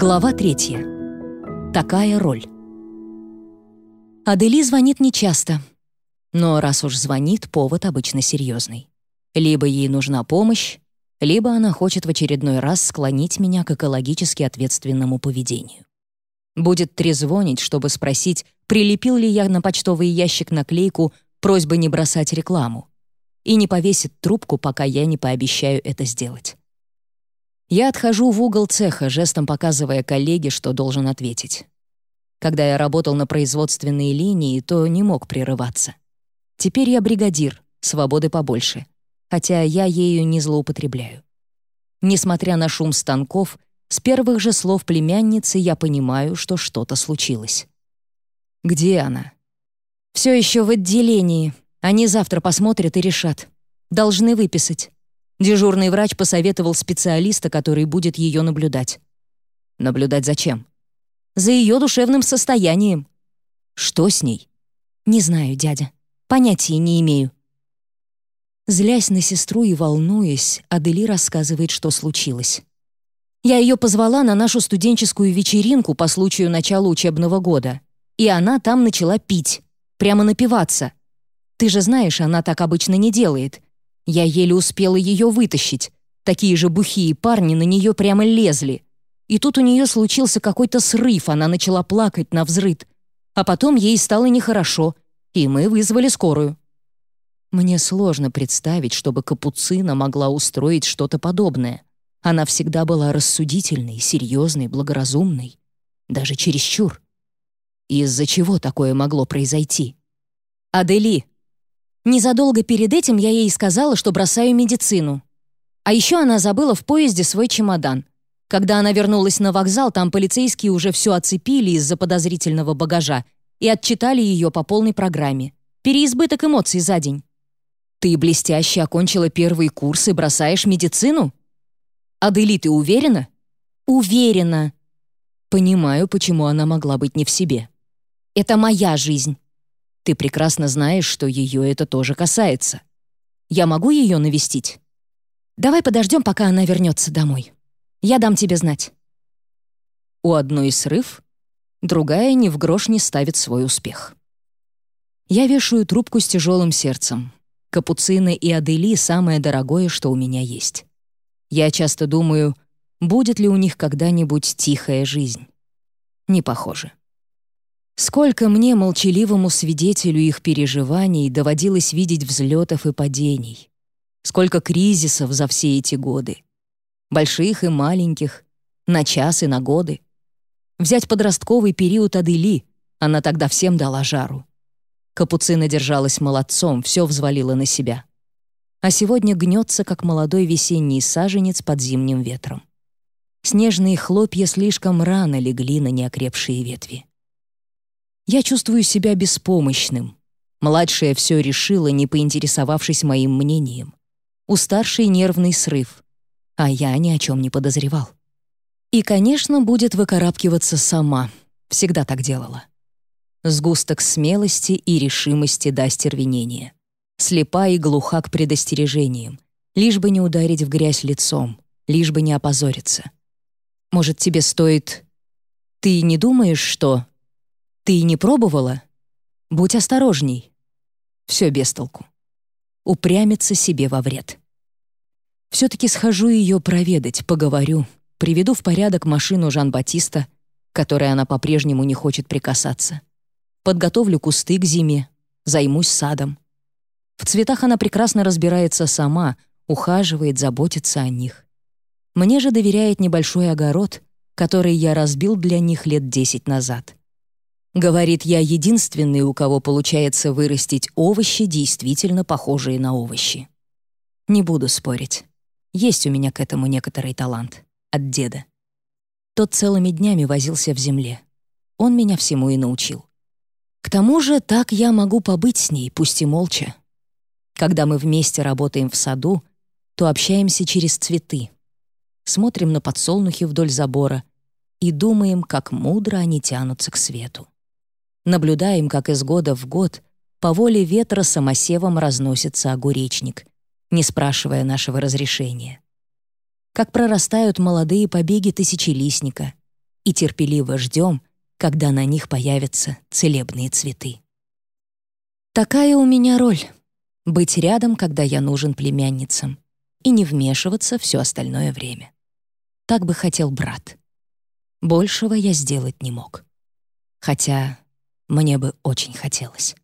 Глава третья. Такая роль. Адели звонит нечасто. Но раз уж звонит, повод обычно серьезный. Либо ей нужна помощь, либо она хочет в очередной раз склонить меня к экологически ответственному поведению. Будет трезвонить, чтобы спросить, прилепил ли я на почтовый ящик наклейку «Просьба не бросать рекламу» и не повесит трубку, пока я не пообещаю это сделать. Я отхожу в угол цеха, жестом показывая коллеге, что должен ответить. Когда я работал на производственной линии, то не мог прерываться. Теперь я бригадир, свободы побольше, хотя я ею не злоупотребляю. Несмотря на шум станков, с первых же слов племянницы я понимаю, что что-то случилось. «Где она?» «Все еще в отделении. Они завтра посмотрят и решат. Должны выписать. Дежурный врач посоветовал специалиста, который будет ее наблюдать. Наблюдать зачем? За ее душевным состоянием. Что с ней? Не знаю, дядя. Понятия не имею. Злясь на сестру и волнуясь, Адели рассказывает, что случилось. Я ее позвала на нашу студенческую вечеринку по случаю начала учебного года, и она там начала пить, прямо напиваться. Ты же знаешь, она так обычно не делает, я еле успела ее вытащить. Такие же бухие парни на нее прямо лезли. И тут у нее случился какой-то срыв, она начала плакать на взрыд. А потом ей стало нехорошо, и мы вызвали скорую. Мне сложно представить, чтобы Капуцина могла устроить что-то подобное. Она всегда была рассудительной, серьезной, благоразумной. Даже чересчур. Из-за чего такое могло произойти? «Адели, Незадолго перед этим я ей сказала, что бросаю медицину. А еще она забыла в поезде свой чемодан. Когда она вернулась на вокзал, там полицейские уже все оцепили из-за подозрительного багажа и отчитали ее по полной программе. Переизбыток эмоций за день. «Ты блестяще окончила первый курс и бросаешь медицину?» «Адели, ты уверена?» «Уверена». Понимаю, почему она могла быть не в себе. «Это моя жизнь. Ты прекрасно знаешь, что ее это тоже касается. Я могу ее навестить? Давай подождем, пока она вернется домой. Я дам тебе знать. У одной срыв, другая ни в грош не ставит свой успех. Я вешаю трубку с тяжелым сердцем. Капуцины и Адели — самое дорогое, что у меня есть. Я часто думаю, будет ли у них когда-нибудь тихая жизнь. Не похоже. Сколько мне, молчаливому свидетелю их переживаний, доводилось видеть взлетов и падений. Сколько кризисов за все эти годы. Больших и маленьких, на час и на годы. Взять подростковый период Адели, она тогда всем дала жару. Капуцина держалась молодцом, все взвалила на себя. А сегодня гнется, как молодой весенний саженец под зимним ветром. Снежные хлопья слишком рано легли на неокрепшие ветви. Я чувствую себя беспомощным. Младшая все решила, не поинтересовавшись моим мнением. У старшей нервный срыв, а я ни о чем не подозревал. И, конечно, будет выкарабкиваться сама. Всегда так делала. Сгусток смелости и решимости до остервенения. Слепа и глуха к предостережениям. Лишь бы не ударить в грязь лицом, лишь бы не опозориться. Может, тебе стоит... Ты не думаешь, что... Ты не пробовала? Будь осторожней. Все без толку. Упрямиться себе во вред. Все-таки схожу ее проведать, поговорю, приведу в порядок машину Жан-Батиста, которой она по-прежнему не хочет прикасаться. Подготовлю кусты к зиме, займусь садом. В цветах она прекрасно разбирается сама, ухаживает, заботится о них. Мне же доверяет небольшой огород, который я разбил для них лет десять назад. Говорит, я единственный, у кого получается вырастить овощи, действительно похожие на овощи. Не буду спорить. Есть у меня к этому некоторый талант. От деда. Тот целыми днями возился в земле. Он меня всему и научил. К тому же так я могу побыть с ней, пусть и молча. Когда мы вместе работаем в саду, то общаемся через цветы. Смотрим на подсолнухи вдоль забора и думаем, как мудро они тянутся к свету. Наблюдаем, как из года в год по воле ветра самосевом разносится огуречник, не спрашивая нашего разрешения. Как прорастают молодые побеги тысячелистника, и терпеливо ждем, когда на них появятся целебные цветы. Такая у меня роль — быть рядом, когда я нужен племянницам, и не вмешиваться все остальное время. Так бы хотел брат. Большего я сделать не мог. Хотя мне бы очень хотелось.